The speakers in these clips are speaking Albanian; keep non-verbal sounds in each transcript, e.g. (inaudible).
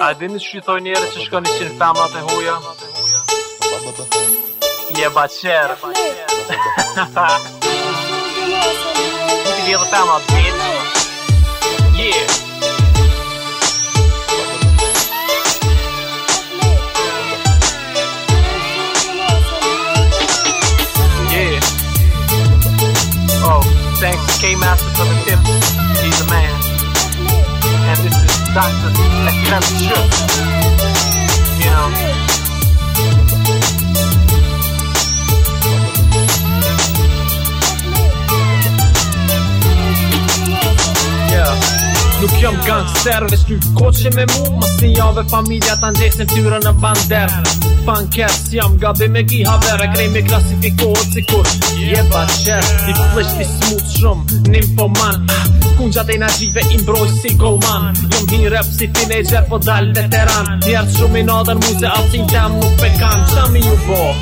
I didn't için فهمت هويا يا باتشير تقدر فهمت بيت yeah oh, Thanks to K Master for the tip. He's a man. And this is Dr. Amsterdam. jam gangster Vesh ty koqe me mu Ma si jave familja ta në tyra në bander Funker, si jam gabi me gi haver E krej me klasifikohet si kur Jeba qer Ti flesh ti smut shum Nim po man ah, Kun gjatë e nashive imbroj si go man Jom hi rap si teenager po dal veteran Djerë shumë i nadën muze Alcin jam nuk pekan Qa mi ju bo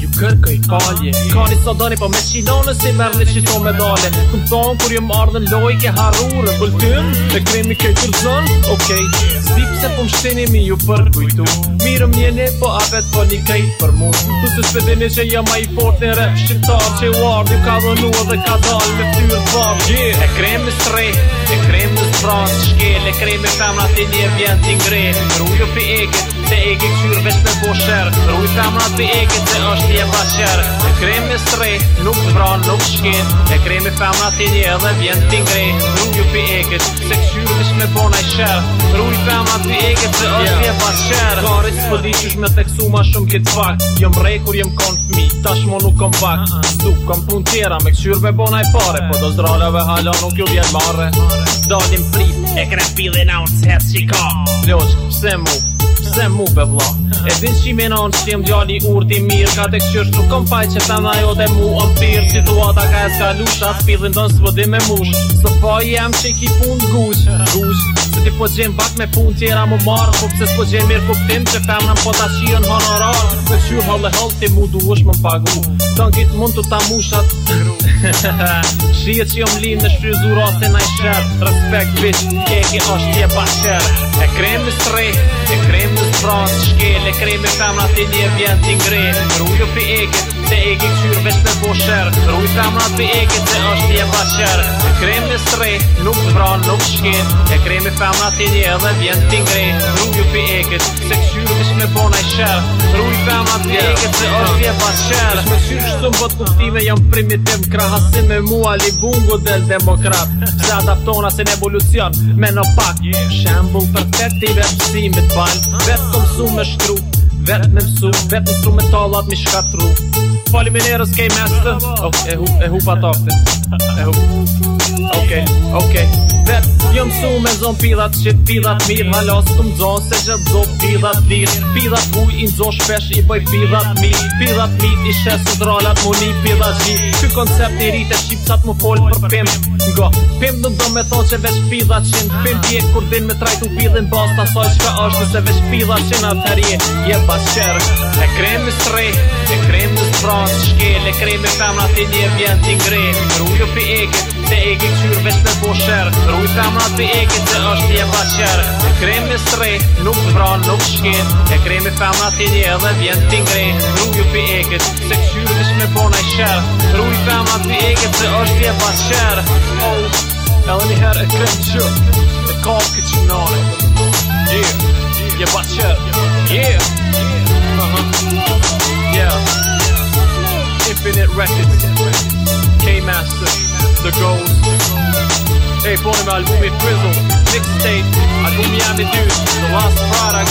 Ju kërkoj falje Ka një sot dëni po me qidonë Se mërë në qito me dale Këm thonë kur ju më ardhe në loj Ke harurë Për të në të kremi kej të rëzën Okej okay. Zdip se po më mi ju për kujtu Mirëm njene po apet po një kejt për mu Të të shpedeni që jam a i fort në rëp Shqiptar që u ardhe Ka dhënu edhe ka dalë me ty e dhëm yeah. E kremi së tre E kremi së prasë Shkele kremi femra të një vjen të ngre Rujo pë Se e ke këshyrë veç me bosherë Rujtë amrat pë e ke të është një pa E kremi me nuk të nuk shkin E kremi me t'i në tini edhe vjen t'i ngre Nuk ju pi eket, se këshyru ish me bona i shërë Tru i femë eket, se yeah. është një pa qërë Kare që pëdi që shme teksu ma shumë këtë fakt Jëm rej kur jëm konë fmi, tash mo nuk kom vakt uh -uh. kom pun tjera, me këshyru me bona i pare Po do zdraleve halo nuk ju vjen mare Dalim flip, e krej pili në unë të hetë që ka Ljoq, pëse mu, pse mu be vla E din që i menon që jem gjalli urti mirë Ka të këqysh nuk kom faj që fem dhe ajo dhe mu o mpirë Situata ka e s'ka lusha, s'pillin dhe në s'vëdi me mush Së fa po jem që i ki pun gush, gush Se ti po gjem bak me pun tjera mu marë Po pëse s'po gjem mirë kuptim që fem në po ta qion honorar Me që hëllë hëllë ti mu du është më pagu Dëngit mund të ta mushat (laughs) Shije që jom linë në shfry zurasin a i shërë Respekt bitch, keki është tje pa shërë E kremi strej, e rrasë shkele Krej me femra ti një vjen t'i ngre Rullu Te pra e ke këshyrë vesh me bosher Rruj të amrat të e ke të është një bacher E krem në sre, nuk të nuk shket E krem pra i femrat të një edhe vjen të ngre Rruj ju pi e ke të se këshyrë vesh me bona i shër Rruj të pra amrat të e ke të është një bacher Vesh me syrë shtumë, bët kuftime jam primitiv Krahasin me mua li bungo dhe demokrat Se adaptona se evolucion me në pak Shambull për të të të të të të të të të të të të të të Fali me nërës kej mestë oh, E hu, e hu pa tokte E hu Ok, ok Vep, jë su me zon pilat Shqit pilat mirë Halos të më zonë se që të pilat dirë Pilat kuj i nëzon shpesh i boj pilat mirë Pilat mirë i shesu dralat mu një pilat shi koncept i rite shqip sa të më folë për pimp Go, pimp në do me tho që vesh pilat qin Pimp je kur din me trajtu të pilin bas Ta soj shka është se vesh pilat shim atë herje Je pas E kremi të e kremi vrat shkele krej me femra ti një vjen t'i ngre Rrujo pi eke, te eke këshur vesh me bosher Rruj femra ti eke, te është t'i e paqer E krej me sre, nuk vrat nuk shkele E krej femra ti një dhe vjen t'i ngre Rrujo pi eke, se këshur vesh me bona i sher Rruj femra ti eke, te është t'i e paqer Oh, edhe një her e krej që, e ka këshur Records, K-Master, The Gold. Ej, album i Frizzle, Mixtape, album Miami Dude, The Last Product,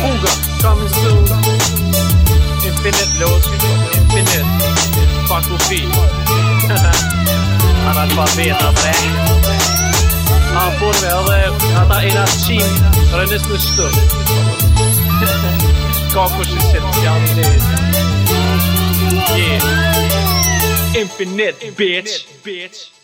Fuga, Coming Soon, Infinite Låt, Infinite, Fuck be. me, I Fakofi, (laughs) Analfabetare. Albumi, edhe er ata e er natëshim, rënës në shtërë. (laughs) Kako shi se të janë er- Yeah. Infinite, bitch. bitch.